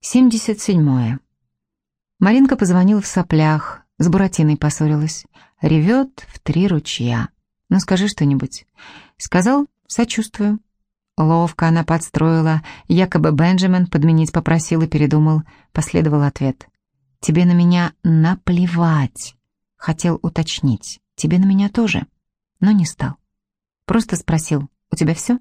Семьдесят седьмое. Маринка позвонила в соплях, с Буратиной поссорилась. Ревет в три ручья. Ну, скажи что-нибудь. Сказал, сочувствую. Ловко она подстроила, якобы Бенджамин подменить попросил и передумал. Последовал ответ. «Тебе на меня наплевать», — хотел уточнить. «Тебе на меня тоже?» Но не стал. Просто спросил, «У тебя все?»